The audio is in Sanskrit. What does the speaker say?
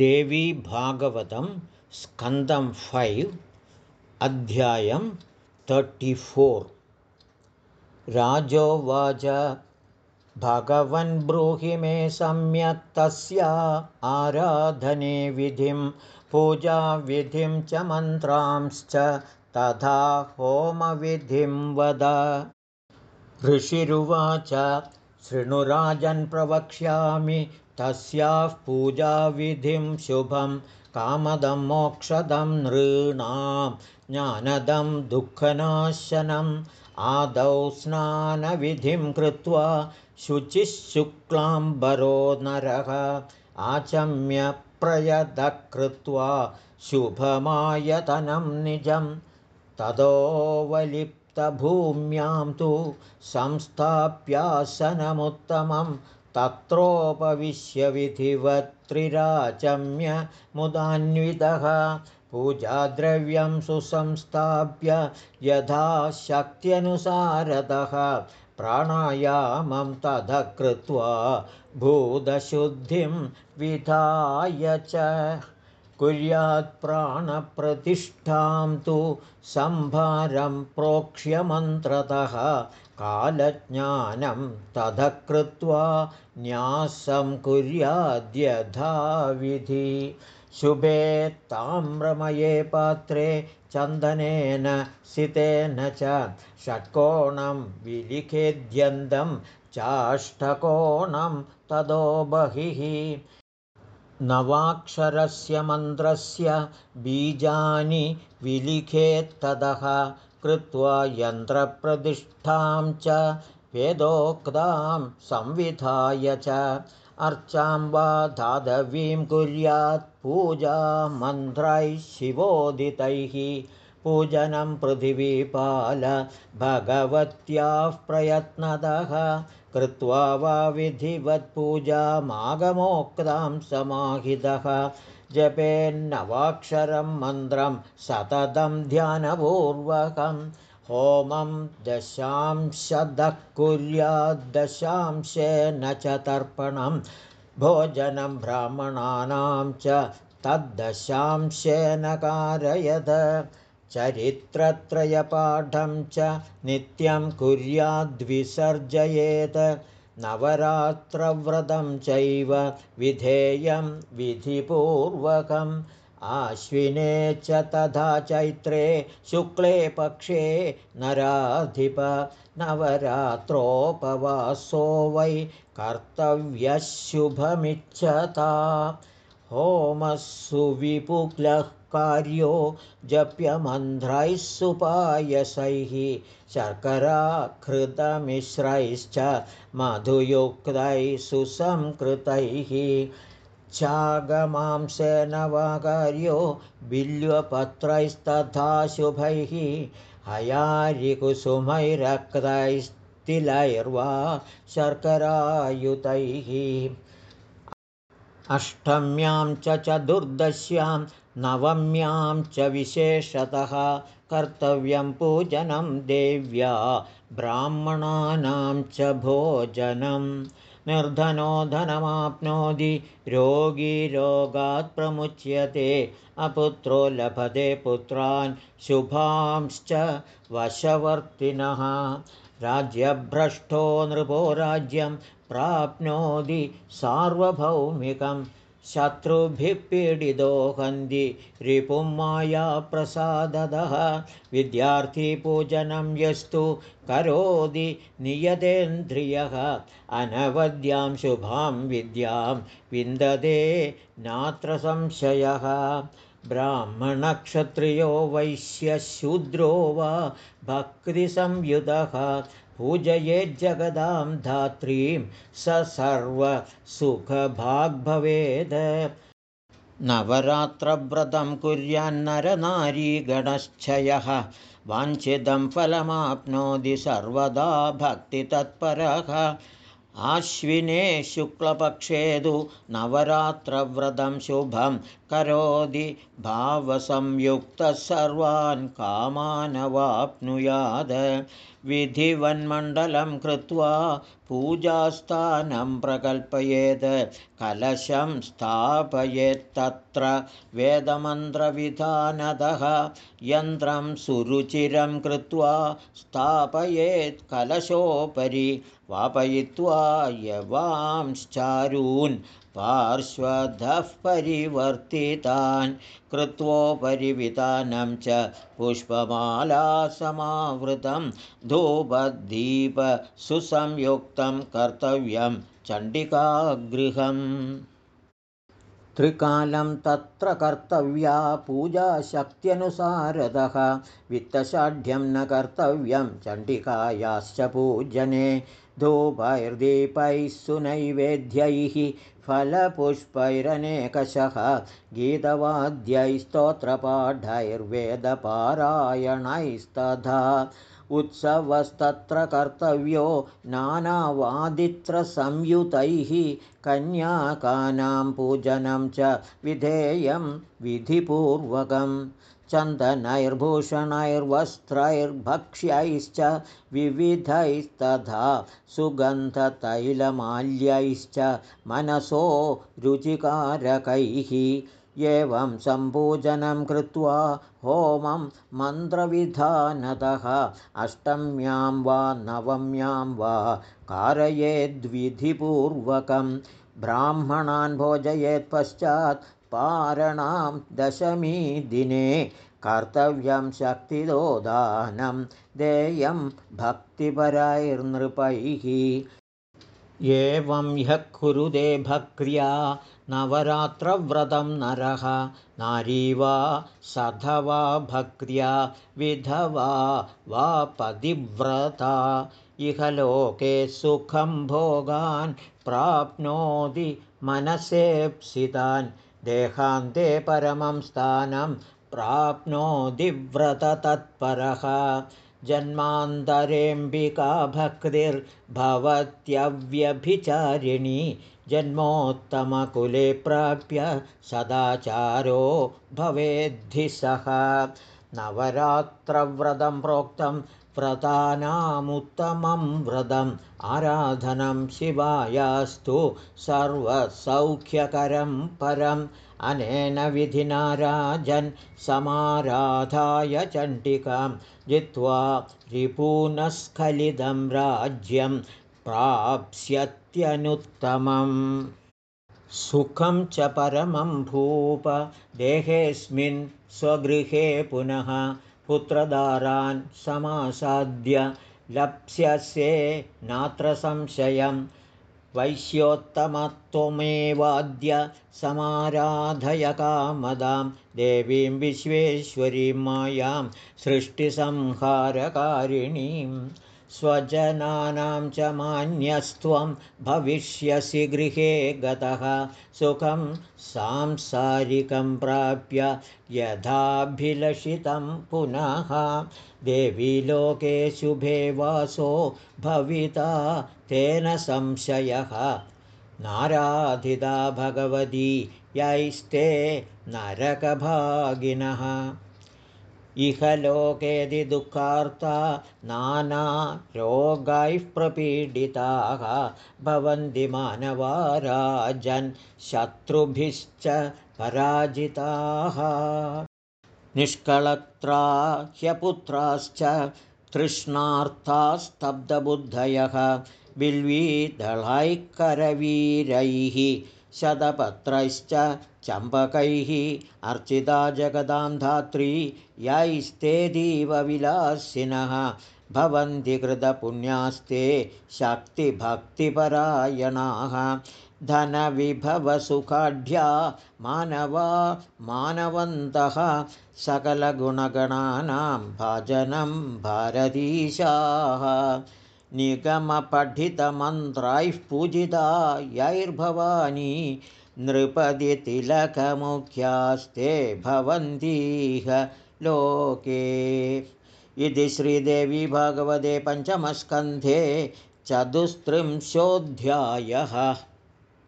देवी भागवतं स्कन्दं फैव् अध्यायं तर्टिफोर् राजोवाच भगवन् ब्रूहि मे सम्यक् तस्या आराधने विधिं पूजाविधिं च मन्त्रांश्च तथा होमविधिं वद। ऋषिरुवाच शृणुराजन् प्रवक्ष्यामि तस्याः पूजाविधिं शुभं कामदं मोक्षदं नृणां ज्ञानदं दुःखनाशनम् आदौ स्नानविधिं कृत्वा शुचिः नरः आचम्यप्रयतः कृत्वा शुभमायतनं निजं। ततोऽवलिप्तभूम्यां तु संस्थाप्यासनमुत्तमं तत्रोपविश्य विधिवत्त्रिराचम्य मुदान्वितः। पूजाद्रव्यं सुसंस्थाप्य यथा शक्त्यनुसारतः प्राणायामं ततः कृत्वा भूतशुद्धिं विधाय च कुर्यात्प्राणप्रतिष्ठां तु संभारं प्रोक्ष्यमन्त्रतः कालज्ञानं ततः कृत्वा न्यासं कुर्याद्यथाविधि शुभे ताम्रमये पात्रे चन्दनेन सितेन च षट्कोणं विलिखेद्यन्तं चाष्टकोणं ततो बहिः नवाक्षरस्य मन्त्रस्य बीजानि विलिखेत्ततः कृत्वा यन्त्रप्रतिष्ठां च वेदोक्तां संविधाय च अर्चां वा धातवीं कुर्यात् पूजामन्त्रैः शिवोदितैः पूजनं पृथिवीपाल भगवत्याः प्रयत्नतः कृत्वा वा विधिवत्पूजामागमोक्तां समाहितः। जपेन्नवाक्षरं मन्त्रं सततं ध्यानपूर्वकं होमं दशांशदः कुर्याद्दशांशेन च तर्पणं भोजनं ब्राह्मणानां च तद्दशांशेन कारयद चरित्रत्रयपाठं च नित्यं कुर्याद्विसर्जयेत्। नवरात्रव्रतं चैव विधेयं विधिपूर्वकम्। आश्विने च तथा चैत्रे शुक्ले पक्षे नराधिप। नवरात्रोपवासो वै कर्तव्यः शुभमिच्छता होमः सुविपुलः कार्यो जप्यमन्ध्रैः सुपायसैः शर्कराकृतमिश्रैश्च मधुयुक्तैः सुसंकृतैः चागमांसेन वा कार्यो बिल्वपत्रैस्तथा शुभैः हयारिकुसुमैरक्तैस्तिलैर्वा शर्करायुतैः अष्टम्यां च चतुर्दश्यां नवम्यां च विशेषतः कर्तव्यं पूजनं देव्या ब्राह्मणानां च भोजनं। निर्धनो धनमाप्नोति रोगी रोगात् प्रमुच्यते अपुत्रो लभते पुत्रान् शुभांश्च वशवर्तिनः। राज्यभ्रष्टो नृपो राज्यं प्राप्नोति सार्वभौमिकं। शत्रुभिः पीडितो हन्ति। रिपुं मायाप्रसादतः विद्यार्थीपूजनं यस्तु। करोति नियतेन्द्रियः। अनवद्यां शुभां विद्यां विन्दते नात्र संशयः। ब्राह्मणक्षत्रियो वैश्यशूद्रो वा भक्तिसंयुतः पूजयेज्जगदां धात्रीं स सर्वसुखभाग्भवेद्। नवरात्रव्रतं कुर्यान्नरनारीगणश्चयः वाञ्छितं फलमाप्नोति सर्वदा भक्तितत्परः आश्विने शुक्लपक्षेदु नवरात्रव्रतं शुभं करोति भावसंयुक्तः सर्वान् कामानवाप्नुयात् विधिवन्मण्डलं कृत्वा पूजास्थानं प्रकल्पयेत् कलशं स्थापयेत्तत्र वेदमन्त्रविधानदः यन्त्रं सुरुचिरं कृत्वा स्थापयेत् कलशोपरि वापयित्वा यवांश्चारून् पार्श्वधः परिवर्तितान् कृत्वोपरिवितानं च पुष्पमालासमावृतं धूपदीपसुसंयुक्तं कर्तव्यं चण्डिकागृहम् त्रिकालं तत्र कर्तव्या पूजाशक्त्यनुसारतः वित्तषाढ्यं न कर्तव्यं चण्डिकायाश्च पूजने धूपैर्दीपैः सुनैवेद्यैः फलपुष्पैरनेकशः गीतवाद्यैस्तोत्रपाठैर्वेदपारायणैस्तथा उत्सवस्तत्र कर्तव्यो नानावादित्रसंयुतैः कन्याकानां पूजनं च विधेयं विधिपूर्वकम्। चन्दनैर्भूषणैर्वस्त्रैर्भक्ष्यैश्च विविधैस्तथा सुगन्धतैलमाल्यैश्च मनसो रुचिकारकैः एवं सम्पूजनं कृत्वा होमं मन्त्रविधानतः। अष्टम्यां वा नवम्यां वा कारयेद्विधिपूर्वकं ब्राह्मणान् भोजयेत्पश्चात् पारणां दशमीदिने कर्तव्यं शक्तिदोदानं देयं भक्तिपरैर्नृपैः एवं ह्यः कुरुदे भक्र्या नवरात्रव्रतं नरः नारी वा सधवा भक्र्या विधवा वा पतिव्रता। इह लोके सुखं भोगान् प्राप्नोति मनसेप्सितान्। देहान्ते परमं स्थानं प्राप्नोदिव्रततत्परः जन्मान्तरेऽम्बिका भक्तिर्भवत्यव्यभिचारिणी जन्मोत्तमकुले प्राप्य सदाचारो भवेद्धि सः नवरात्रव्रतं प्रोक्तं व्रतानामुत्तमं व्रतम् आराधनं शिवायास्तु सर्वसौख्यकरं परम् अनेन विधिना राजन् समाराधाय चण्डिकां जित्वा रिपूनस्खलितं राज्यं प्राप्स्यत्यनुत्तमम् सुखं च परमं भूप देहेऽस्मिन् स्वगृहे पुनः पुत्रदारान् समासाद्य लप्स्यसे नात्र संशयं। वैश्योत्तमत्वमेवाद्य समाराधयकामदां देवीं विश्वेश्वरीं मायां सृष्टिसंहारकारिणीम् स्वजनानां च मान्यस्त्वं भविष्यसि गृहे गतः। सुखं सांसारिकं प्राप्य यथाभिलषितं पुनः। देवी लोके शुभे वासो भविता तेन संशयः। नाराधिता भगवती यैस्ते नरकभागिनः इह लोकेदि दुःखार्ता नानारोगैः प्रपीडिताः भवन्ति मानवाराजन् शत्रुभिश्च पराजिताः। निष्कळत्रा ह्यपुत्राश्च तृष्णार्थास्तब्धबुद्धयः बिल्वीदलैकरवीरैः शतपत्रैश्च चम्पकैः अर्चिता जगदां धात्री यैस्ते दीवविलासिनः। भवन्ति कृतपुण्यास्ते शक्तिभक्तिपरायणाः। धनविभवसुखाढ्या मानवा मानवन्तः सकलगुणगणानां भाजनं भारतीशाः निगमपठितमन्त्रैः पूजिता यैर्भवानी नृपतितिलकमुख्यास्ते भवन्तीह लोके। इति श्रीदेवी भगवते पञ्चमस्कन्धे चतुस्त्रिंशोऽध्यायः